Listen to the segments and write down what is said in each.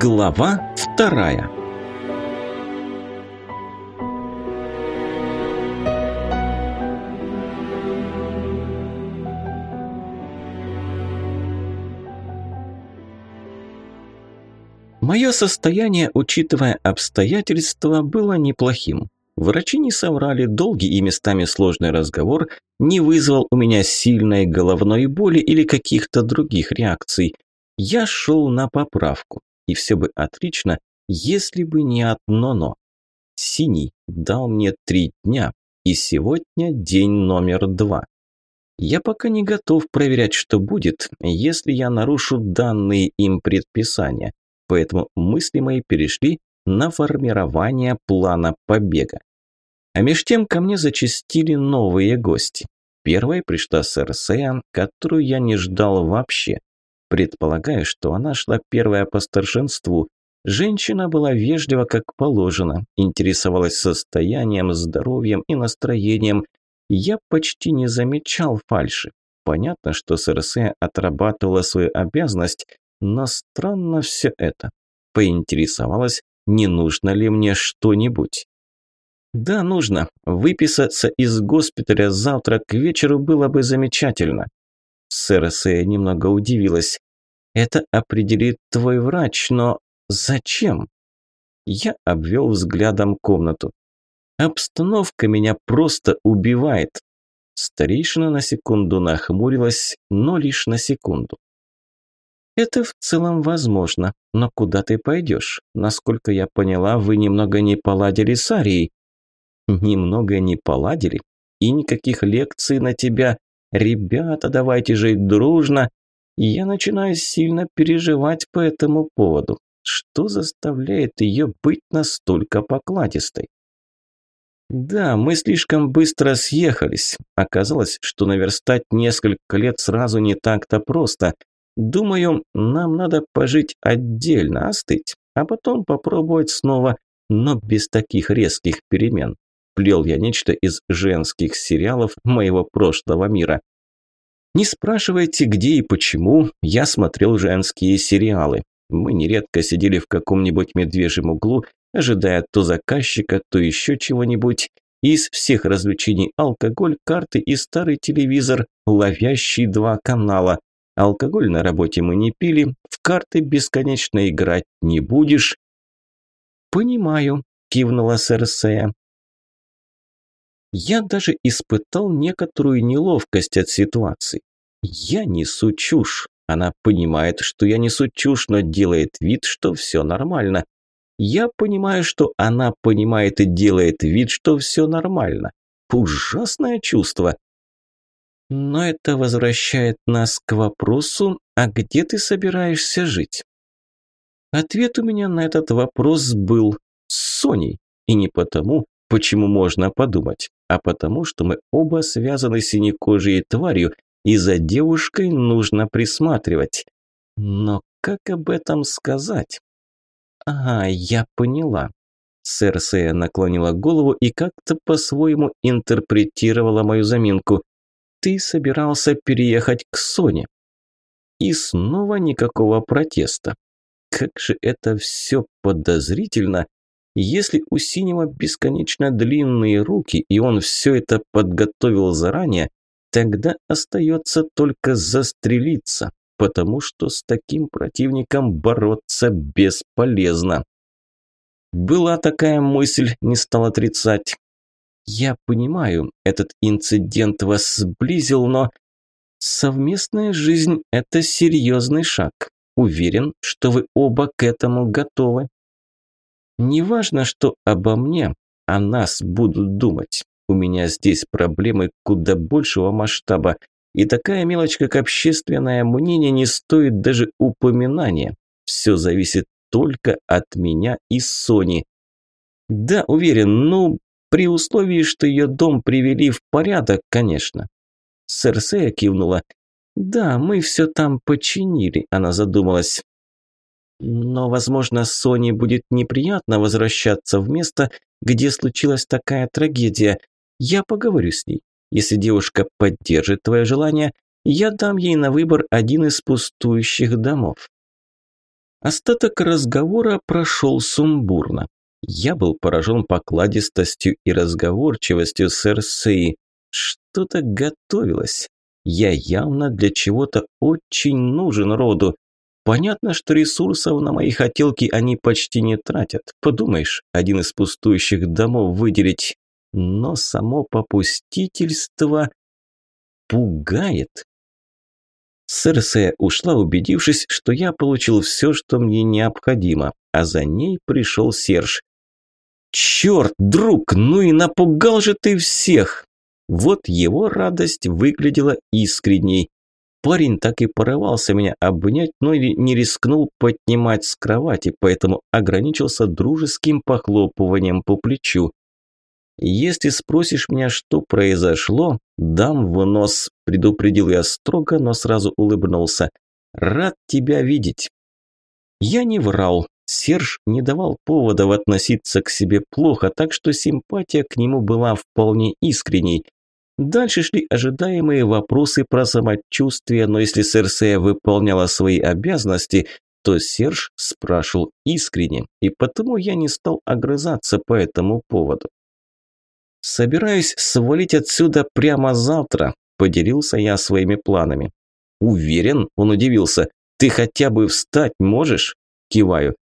Глава вторая Мое состояние, учитывая обстоятельства, было неплохим. Врачи не соврали, долгий и местами сложный разговор не вызвал у меня сильной головной боли или каких-то других реакций. Я шел на поправку, и все бы отлично, если бы не одно «но». Синий дал мне три дня, и сегодня день номер два. Я пока не готов проверять, что будет, если я нарушу данные им предписания, поэтому мысли мои перешли на формирование плана побега. А меж тем ко мне зачастили новые гости. Первой пришла Серсея, которую я не ждал вообще. Предполагаю, что она шла первая по старшинству. Женщина была вежлива, как положено, интересовалась состоянием, здоровьем и настроением. Я почти не замечал фальши. Понятно, что Серсея отрабатывала свою обязанность, но странно все это. Поинтересовалась, не нужно ли мне что-нибудь. Да, нужно. Выписаться из госпиталя завтра к вечеру было бы замечательно. Сэрсея немного удивилась. Это определит твой врач, но зачем? Я обвел взглядом комнату. Обстановка меня просто убивает. Старейшина на секунду нахмурилась, но лишь на секунду. Это в целом возможно, но куда ты пойдешь? Насколько я поняла, вы немного не поладили с Арией. Немного не поладили? И никаких лекций на тебя. Ребята, давайте жить дружно. Я начинаю сильно переживать по этому поводу. Что заставляет ее быть настолько покладистой? Да, мы слишком быстро съехались. Оказалось, что наверстать несколько лет сразу не так-то просто. Думаю, нам надо пожить отдельно, остыть, а потом попробовать снова, но без таких резких перемен плел я нечто из женских сериалов моего прошлого мира. Не спрашивайте, где и почему я смотрел женские сериалы. Мы нередко сидели в каком-нибудь медвежьем углу, ожидая то заказчика, то еще чего-нибудь. Из всех развлечений алкоголь, карты и старый телевизор, ловящий два канала. Алкоголь на работе мы не пили, в карты бесконечно играть не будешь. «Понимаю», – кивнула Серсея. Я даже испытал некоторую неловкость от ситуации. Я несу чушь. Она понимает, что я несу чушь, но делает вид, что все нормально. Я понимаю, что она понимает и делает вид, что все нормально. Ужасное чувство. Но это возвращает нас к вопросу, а где ты собираешься жить? Ответ у меня на этот вопрос был с Соней. И не потому, Почему можно подумать? А потому, что мы оба связаны синекожей тварью, и за девушкой нужно присматривать. Но как об этом сказать? Ага, я поняла. Серсея наклонила голову и как-то по-своему интерпретировала мою заминку. Ты собирался переехать к Соне. И снова никакого протеста. Как же это все подозрительно если у Синего бесконечно длинные руки, и он все это подготовил заранее, тогда остается только застрелиться, потому что с таким противником бороться бесполезно. Была такая мысль, не стал отрицать. Я понимаю, этот инцидент вас сблизил, но совместная жизнь – это серьезный шаг. Уверен, что вы оба к этому готовы. Неважно, что обо мне, о нас будут думать. У меня здесь проблемы куда большего масштаба, и такая мелочь, как общественное мнение, не стоит даже упоминания. Все зависит только от меня и Сони. Да, уверен, ну, при условии, что ее дом привели в порядок, конечно. Серсея кивнула. Да, мы все там починили, она задумалась. Но, возможно, Соне будет неприятно возвращаться в место, где случилась такая трагедия. Я поговорю с ней. Если девушка поддержит твое желание, я дам ей на выбор один из пустующих домов. Остаток разговора прошел сумбурно. Я был поражен покладистостью и разговорчивостью Серсеи. Что-то готовилось. Я явно для чего-то очень нужен роду. Понятно, что ресурсов на мои хотелки они почти не тратят. Подумаешь, один из пустующих домов выделить. Но само попустительство пугает. Серсея ушла, убедившись, что я получил все, что мне необходимо, а за ней пришел Серж. «Черт, друг, ну и напугал же ты всех!» Вот его радость выглядела искренней. Парень так и порывался меня обнять, но не рискнул поднимать с кровати, поэтому ограничился дружеским похлопыванием по плечу. «Если спросишь меня, что произошло, дам в нос», – предупредил я строго, но сразу улыбнулся. «Рад тебя видеть». Я не врал. Серж не давал поводов относиться к себе плохо, так что симпатия к нему была вполне искренней. Дальше шли ожидаемые вопросы про самочувствие, но если Серсея выполняла свои обязанности, то Серж спрашивал искренне, и потому я не стал огрызаться по этому поводу. «Собираюсь свалить отсюда прямо завтра», – поделился я своими планами. «Уверен?» – он удивился. «Ты хотя бы встать можешь?» – киваю.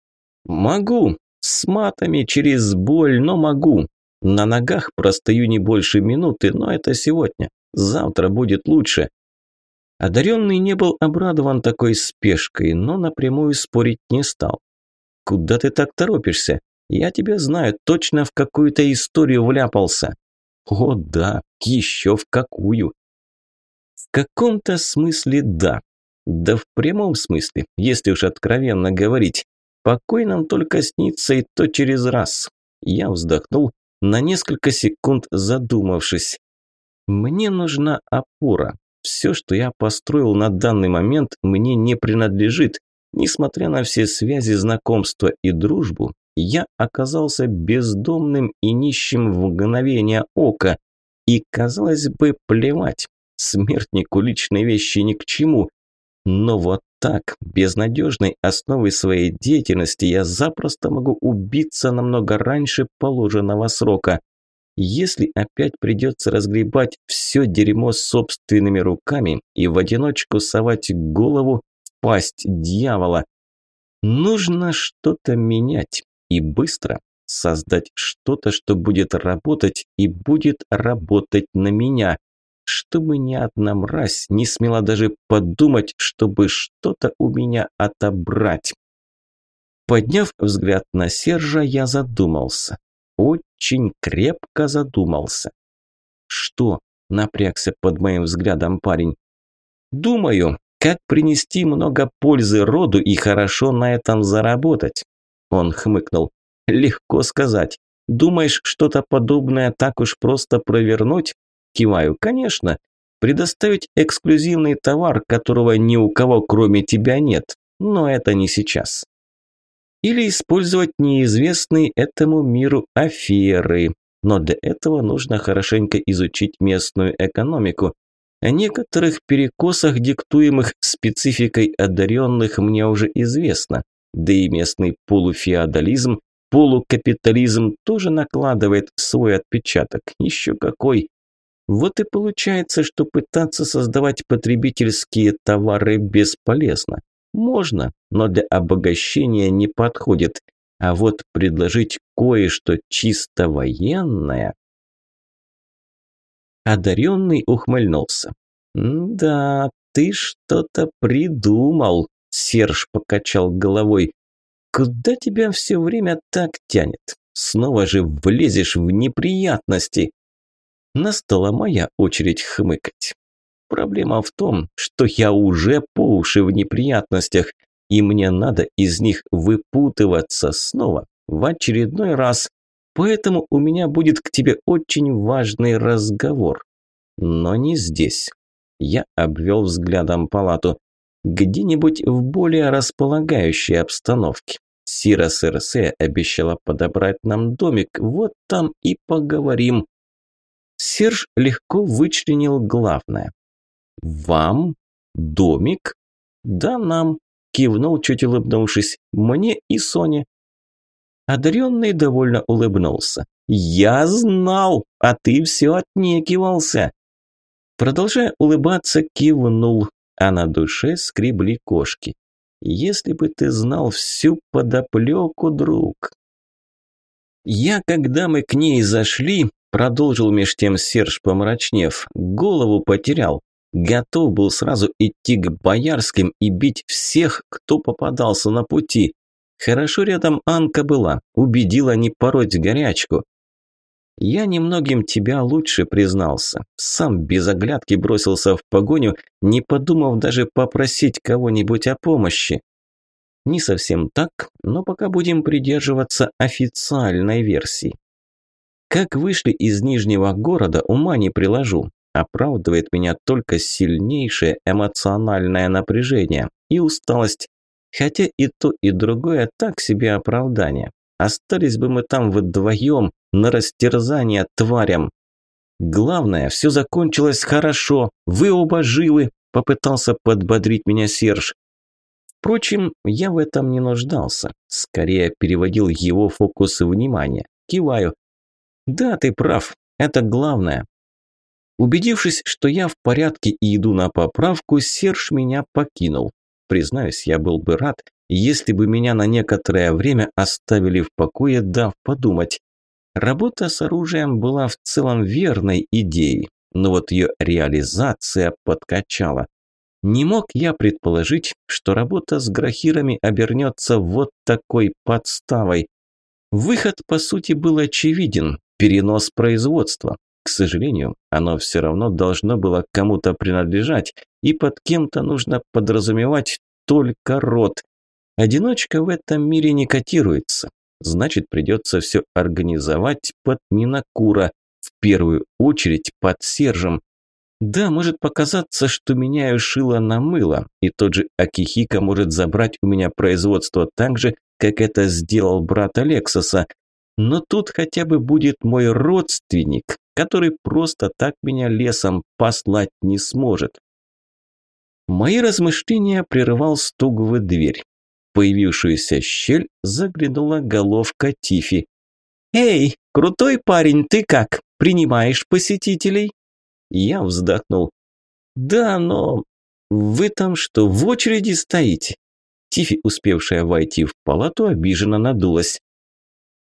«Могу. С матами, через боль, но могу. На ногах простою не больше минуты, но это сегодня. Завтра будет лучше». Одаренный не был обрадован такой спешкой, но напрямую спорить не стал. «Куда ты так торопишься? Я тебя знаю, точно в какую-то историю вляпался». «О да, еще в какую?» «В каком-то смысле да. Да в прямом смысле, если уж откровенно говорить. Покой нам только снится и то через раз». Я вздохнул на несколько секунд задумавшись. Мне нужна опора. Все, что я построил на данный момент, мне не принадлежит. Несмотря на все связи, знакомства и дружбу, я оказался бездомным и нищим в мгновение ока. И, казалось бы, плевать. Смертнику личные вещи ни к чему. Но вот так, без надежной основы своей деятельности, я запросто могу убиться намного раньше положенного срока. Если опять придется разгребать все дерьмо собственными руками и в одиночку совать голову в пасть дьявола, нужно что-то менять и быстро создать что-то, что будет работать и будет работать на меня – чтобы ни одна мразь не смела даже подумать, чтобы что-то у меня отобрать. Подняв взгляд на Сержа, я задумался. Очень крепко задумался. «Что?» – напрягся под моим взглядом парень. «Думаю, как принести много пользы роду и хорошо на этом заработать». Он хмыкнул. «Легко сказать. Думаешь, что-то подобное так уж просто провернуть? Киваю, конечно. Предоставить эксклюзивный товар, которого ни у кого кроме тебя нет. Но это не сейчас. Или использовать неизвестные этому миру аферы. Но для этого нужно хорошенько изучить местную экономику. О некоторых перекосах, диктуемых спецификой одаренных, мне уже известно. Да и местный полуфеодализм, полукапитализм тоже накладывает свой отпечаток. Еще какой. Вот и получается, что пытаться создавать потребительские товары бесполезно. Можно, но для обогащения не подходит. А вот предложить кое-что чисто военное... Одаренный ухмыльнулся. «Да, ты что-то придумал», – Серж покачал головой. «Куда тебя все время так тянет? Снова же влезешь в неприятности». Настала моя очередь хмыкать. Проблема в том, что я уже по уши в неприятностях, и мне надо из них выпутываться снова, в очередной раз. Поэтому у меня будет к тебе очень важный разговор. Но не здесь. Я обвел взглядом палату. Где-нибудь в более располагающей обстановке. Сира Серсе обещала подобрать нам домик, вот там и поговорим. Серж легко вычленил главное. «Вам? Домик?» «Да, нам. кивнул, чуть улыбнувшись, мне и Соне. Одаренный довольно улыбнулся. «Я знал, а ты все отнекивался!» Продолжая улыбаться, кивнул, а на душе скребли кошки. «Если бы ты знал всю подоплеку, друг!» Я, когда мы к ней зашли, продолжил меж тем Серж, помрачнев, голову потерял. Готов был сразу идти к Боярским и бить всех, кто попадался на пути. Хорошо рядом Анка была, убедила не пороть горячку. Я немногим тебя лучше признался. Сам без оглядки бросился в погоню, не подумав даже попросить кого-нибудь о помощи. Не совсем так, но пока будем придерживаться официальной версии. Как вышли из Нижнего города, ума не приложу. Оправдывает меня только сильнейшее эмоциональное напряжение и усталость. Хотя и то, и другое так себе оправдание. Остались бы мы там вдвоем на растерзание тварям. Главное, все закончилось хорошо, вы оба живы, попытался подбодрить меня Серж. Впрочем, я в этом не нуждался. Скорее переводил его фокус внимания. Киваю. Да, ты прав. Это главное. Убедившись, что я в порядке и иду на поправку, Серж меня покинул. Признаюсь, я был бы рад, если бы меня на некоторое время оставили в покое, дав подумать. Работа с оружием была в целом верной идеей, но вот ее реализация подкачала. Не мог я предположить, что работа с грахирами обернется вот такой подставой. Выход, по сути, был очевиден – перенос производства. К сожалению, оно все равно должно было кому-то принадлежать, и под кем-то нужно подразумевать только род. Одиночка в этом мире не котируется. Значит, придется все организовать под Минакура, в первую очередь под Сержем. Да, может показаться, что меняю шило на мыло, и тот же Акихика может забрать у меня производство так же, как это сделал брат Алексоса. Но тут хотя бы будет мой родственник, который просто так меня лесом послать не сможет. Мои размышления прерывал стук в дверь. В появившуюся щель заглянула головка Тифи. «Эй, крутой парень, ты как? Принимаешь посетителей?» Я вздохнул. «Да, но... Вы там что, в очереди стоите?» Тифи, успевшая войти в палату, обиженно надулась.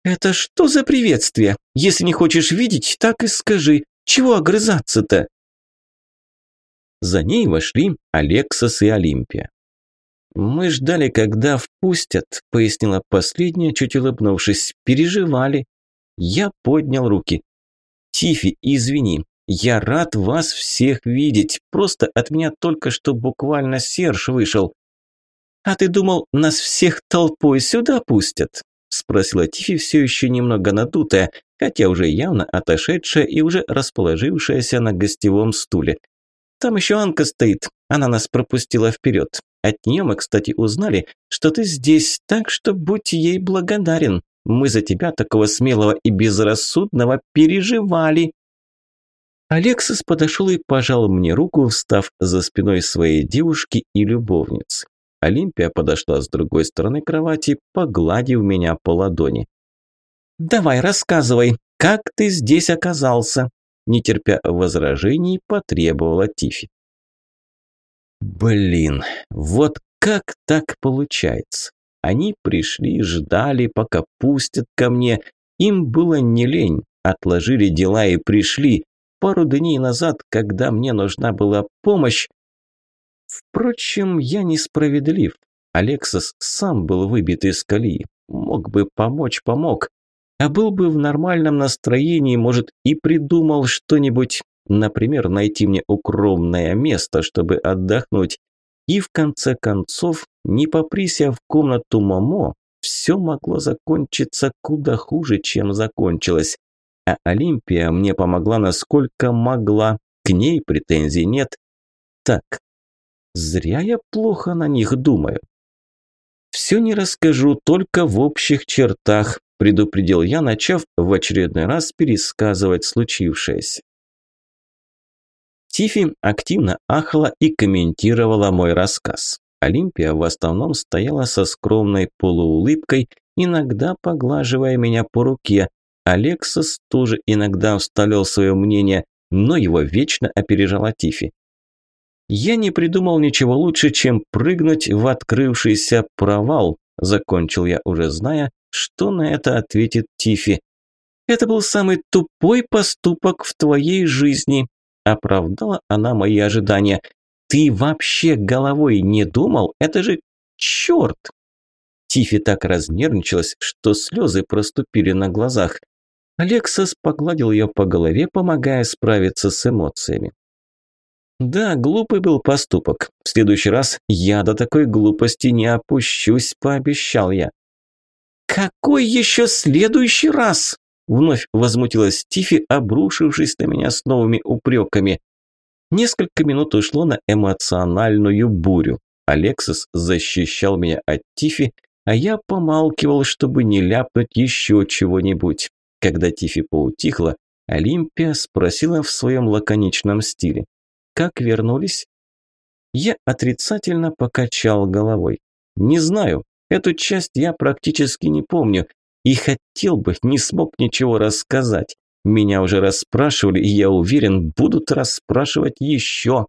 «Это что за приветствие? Если не хочешь видеть, так и скажи. Чего огрызаться-то?» За ней вошли Алексас и Олимпия. «Мы ждали, когда впустят», – пояснила последняя, чуть улыбнувшись. «Переживали». Я поднял руки. «Тифи, извини, я рад вас всех видеть. Просто от меня только что буквально Серж вышел. А ты думал, нас всех толпой сюда пустят? Спросила Тифи, все еще немного надутая, хотя уже явно отошедшая и уже расположившаяся на гостевом стуле. Там еще Анка стоит, она нас пропустила вперед. От нее мы, кстати, узнали, что ты здесь, так что будь ей благодарен. Мы за тебя, такого смелого и безрассудного, переживали. Алексис подошел и пожал мне руку, встав за спиной своей девушки и любовницы. Олимпия подошла с другой стороны кровати, погладив меня по ладони. «Давай, рассказывай, как ты здесь оказался?» Не терпя возражений, потребовала Тифи. «Блин, вот как так получается? Они пришли, ждали, пока пустят ко мне. Им было не лень, отложили дела и пришли пару дней назад, когда мне нужна была помощь. Впрочем, я несправедлив. Алексас сам был выбит из колеи. Мог бы помочь, помог. А был бы в нормальном настроении, может, и придумал что-нибудь. Например, найти мне укромное место, чтобы отдохнуть. И в конце концов, не попрись я в комнату Момо, все могло закончиться куда хуже, чем закончилось. А Олимпия мне помогла насколько могла. К ней претензий нет. Так, зря я плохо на них думаю. Все не расскажу, только в общих чертах, предупредил я, начав в очередной раз пересказывать случившееся. Тифи активно ахала и комментировала мой рассказ. Олимпия в основном стояла со скромной полуулыбкой, иногда поглаживая меня по руке. Алексас тоже иногда вставлял свое мнение, но его вечно опережала Тифи. Я не придумал ничего лучше, чем прыгнуть в открывшийся провал, закончил я, уже зная, что на это ответит Тифи. Это был самый тупой поступок в твоей жизни, оправдала она мои ожидания. Ты вообще головой не думал? Это же черт! Тифи так разнервничалась, что слезы проступили на глазах. Алексас погладил ее по голове, помогая справиться с эмоциями. Да, глупый был поступок. В следующий раз я до такой глупости не опущусь, пообещал я. Какой еще следующий раз? Вновь возмутилась Тифи, обрушившись на меня с новыми упреками. Несколько минут ушло на эмоциональную бурю. Алексис защищал меня от Тифи, а я помалкивал, чтобы не ляпнуть еще чего-нибудь. Когда Тифи поутихла, Олимпия спросила в своем лаконичном стиле. «Как вернулись?» Я отрицательно покачал головой. «Не знаю. Эту часть я практически не помню. И хотел бы, не смог ничего рассказать. Меня уже расспрашивали, и я уверен, будут расспрашивать еще».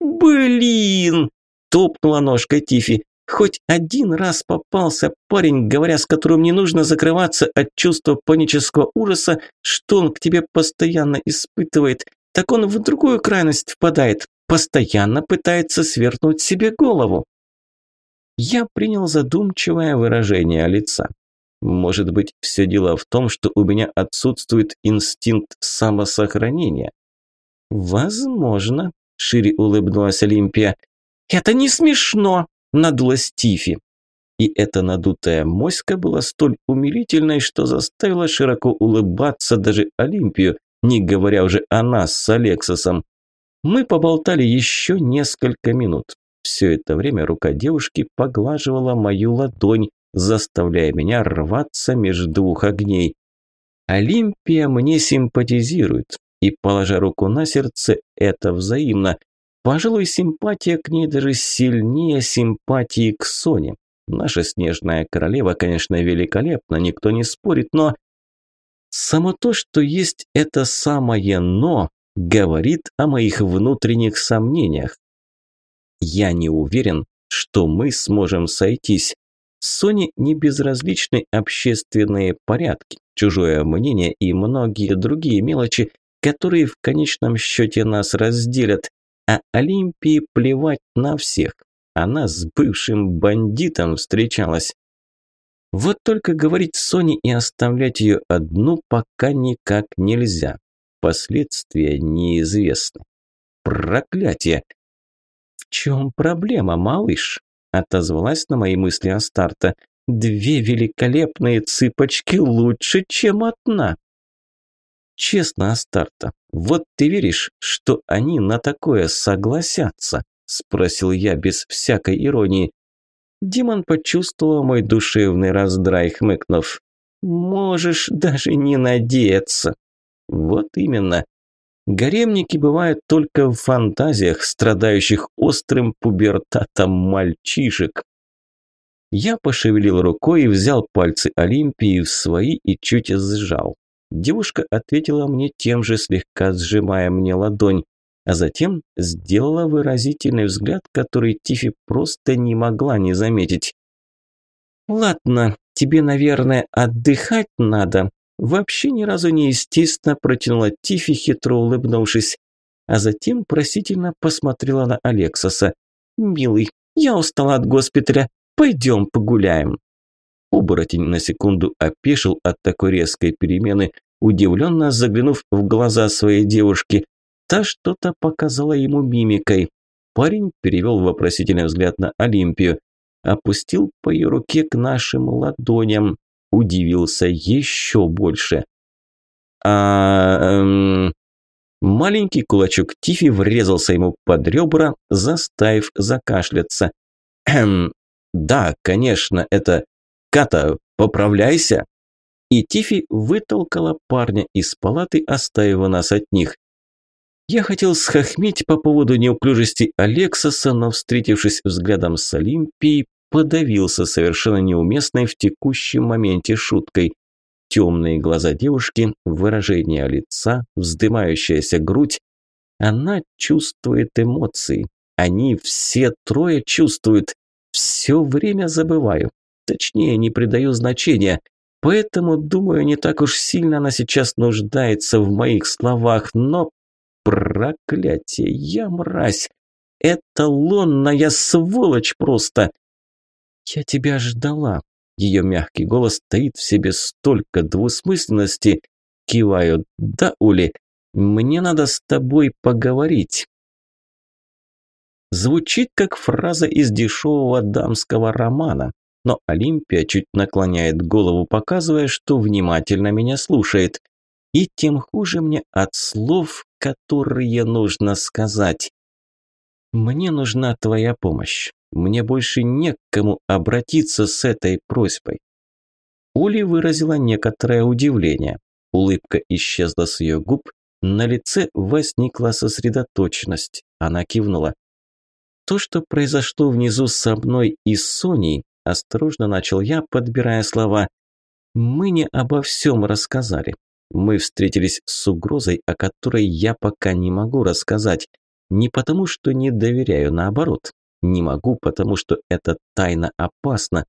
«Блин!» – топнула ножкой Тифи. Хоть один раз попался парень, говоря, с которым не нужно закрываться от чувства панического ужаса, что он к тебе постоянно испытывает, так он в другую крайность впадает, постоянно пытается свернуть себе голову. Я принял задумчивое выражение лица. Может быть, все дело в том, что у меня отсутствует инстинкт самосохранения? Возможно, шире улыбнулась Олимпия. Это не смешно, надулась Тифи. И эта надутая моська была столь умилительной, что заставила широко улыбаться даже Олимпию, не говоря уже о нас с Алексосом. Мы поболтали еще несколько минут. Все это время рука девушки поглаживала мою ладонь, заставляя меня рваться между двух огней. Олимпия мне симпатизирует, и, положа руку на сердце, это взаимно. Пожалуй, симпатия к ней даже сильнее симпатии к Соне. Наша снежная королева, конечно, великолепна, никто не спорит, но... Само то, что есть это самое «но», говорит о моих внутренних сомнениях. Я не уверен, что мы сможем сойтись. Соне не безразличны общественные порядки, чужое мнение и многие другие мелочи, которые в конечном счете нас разделят. А Олимпии плевать на всех. Она с бывшим бандитом встречалась. Вот только говорить Соне и оставлять ее одну пока никак нельзя. Последствия неизвестны. Проклятие! В чем проблема, малыш? Отозвалась на мои мысли Астарта. Две великолепные цыпочки лучше, чем одна. Честно, Астарта, вот ты веришь, что они на такое согласятся? Спросил я без всякой иронии. Димон почувствовал мой душевный раздрай, хмыкнув. «Можешь даже не надеяться». Вот именно. Гаремники бывают только в фантазиях, страдающих острым пубертатом мальчишек. Я пошевелил рукой и взял пальцы Олимпии в свои и чуть сжал. Девушка ответила мне тем же, слегка сжимая мне ладонь, а затем сделала выразительный взгляд, который Тифи просто не могла не заметить. «Ладно, тебе, наверное, отдыхать надо», вообще ни разу не естественно протянула Тифи, хитро улыбнувшись, а затем просительно посмотрела на Алексоса. «Милый, я устала от госпиталя, пойдем погуляем». Оборотень на секунду опешил от такой резкой перемены, удивленно заглянув в глаза своей девушки. Та что-то показала ему мимикой. Парень перевел вопросительный взгляд на Олимпию, опустил по ее руке к нашим ладоням, удивился еще больше. А, эм, маленький кулачок Тифи врезался ему под ребра, заставив закашляться. Эм, да, конечно, это Ката, поправляйся!» И Тифи вытолкала парня из палаты, оставив нас от них. Я хотел схохмить по поводу неуклюжести Алексоса, но, встретившись взглядом с Олимпией, подавился совершенно неуместной в текущем моменте шуткой. Темные глаза девушки, выражение лица, вздымающаяся грудь. Она чувствует эмоции. Они все трое чувствуют. Все время забываю. Точнее, не придаю значения. Поэтому, думаю, не так уж сильно она сейчас нуждается в моих словах, но Проклятие, я мразь! Эталонная сволочь просто! Я тебя ждала. Ее мягкий голос таит в себе столько двусмысленности. Киваю. Да, Ули, мне надо с тобой поговорить. Звучит как фраза из дешевого дамского романа, но Олимпия чуть наклоняет голову, показывая, что внимательно меня слушает. И тем хуже мне от слов, которые нужно сказать. Мне нужна твоя помощь. Мне больше не к кому обратиться с этой просьбой. Ули выразила некоторое удивление. Улыбка исчезла с ее губ, на лице возникла сосредоточенность. Она кивнула. То, что произошло внизу со мной и Соней, осторожно начал я, подбирая слова. Мы не обо всем рассказали. Мы встретились с угрозой, о которой я пока не могу рассказать. Не потому, что не доверяю, наоборот. Не могу, потому что эта тайна опасна.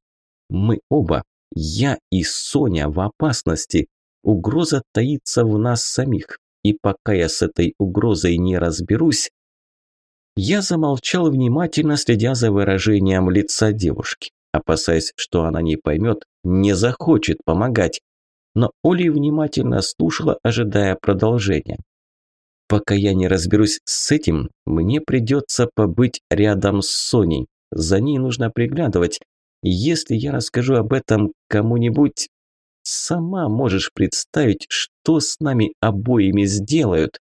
Мы оба, я и Соня, в опасности. Угроза таится в нас самих. И пока я с этой угрозой не разберусь... Я замолчал, внимательно следя за выражением лица девушки, опасаясь, что она не поймет, не захочет помогать но Оля внимательно слушала, ожидая продолжения. «Пока я не разберусь с этим, мне придется побыть рядом с Соней. За ней нужно приглядывать. Если я расскажу об этом кому-нибудь, сама можешь представить, что с нами обоими сделают».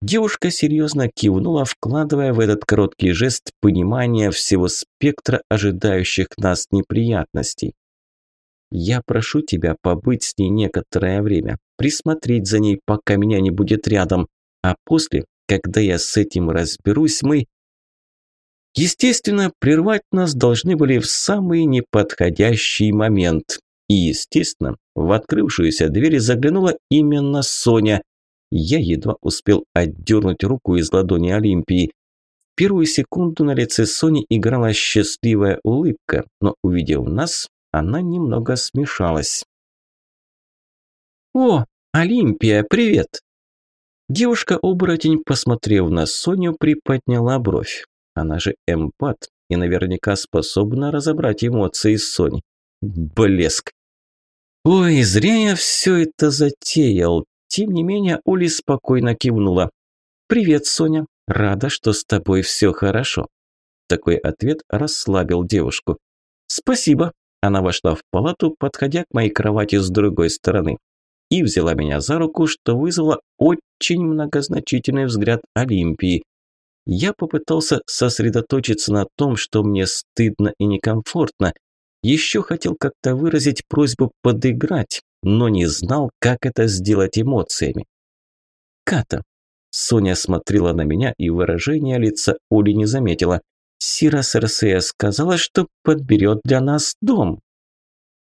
Девушка серьезно кивнула, вкладывая в этот короткий жест понимание всего спектра ожидающих нас неприятностей. Я прошу тебя побыть с ней некоторое время, присмотреть за ней, пока меня не будет рядом, а после, когда я с этим разберусь, мы... Естественно, прервать нас должны были в самый неподходящий момент. И, естественно, в открывшуюся дверь заглянула именно Соня. Я едва успел отдернуть руку из ладони Олимпии. В первую секунду на лице Сони играла счастливая улыбка, но, увидев нас, она немного смешалась. «О, Олимпия, привет!» Девушка-оборотень, посмотрев на Соню, приподняла бровь. Она же эмпат и наверняка способна разобрать эмоции Сони. Блеск. «Ой, зря я все это затеял!» Тем не менее, Оли спокойно кивнула. «Привет, Соня. Рада, что с тобой все хорошо». Такой ответ расслабил девушку. «Спасибо», она вошла в палату, подходя к моей кровати с другой стороны, и взяла меня за руку, что вызвало очень многозначительный взгляд Олимпии. Я попытался сосредоточиться на том, что мне стыдно и некомфортно. Еще хотел как-то выразить просьбу подыграть, но не знал, как это сделать эмоциями. «Ката». Соня смотрела на меня, и выражение лица Оли не заметила – Сира Серсея сказала, что подберет для нас дом.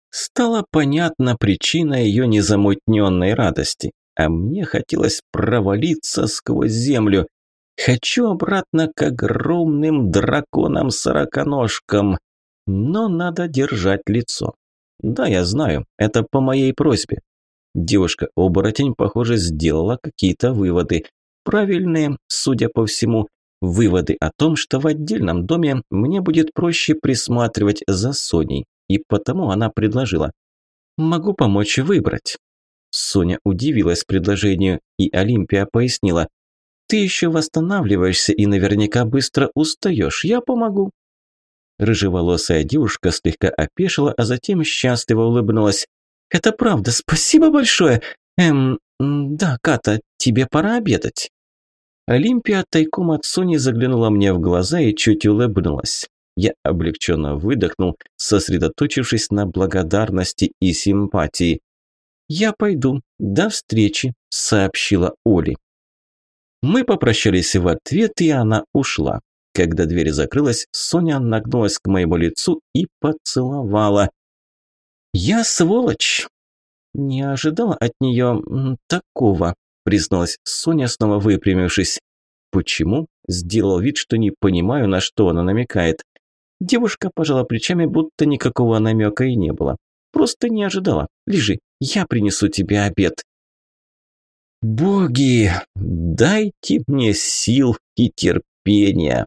Стала понятна причина ее незамутненной радости, а мне хотелось провалиться сквозь землю. Хочу обратно к огромным драконам-сороконожкам, но надо держать лицо. Да, я знаю, это по моей просьбе. Девушка-оборотень, похоже, сделала какие-то выводы. Правильные, судя по всему, выводы о том, что в отдельном доме мне будет проще присматривать за Соней, и потому она предложила «Могу помочь выбрать». Соня удивилась предложению, и Олимпия пояснила «Ты еще восстанавливаешься и наверняка быстро устаешь, я помогу». Рыжеволосая девушка слегка опешила, а затем счастливо улыбнулась. «Это правда, спасибо большое. Эм, да, Ката, тебе пора обедать». Олимпия тайком от Сони заглянула мне в глаза и чуть улыбнулась. Я облегченно выдохнул, сосредоточившись на благодарности и симпатии. «Я пойду. До встречи», – сообщила Оли. Мы попрощались в ответ, и она ушла. Когда дверь закрылась, Соня нагнулась к моему лицу и поцеловала. «Я сволочь!» «Не ожидала от нее такого», призналась Соня, снова выпрямившись. «Почему?» – сделал вид, что не понимаю, на что она намекает. Девушка пожала плечами, будто никакого намека и не было. Просто не ожидала. Лежи, я принесу тебе обед. Боги, дайте мне сил и терпения.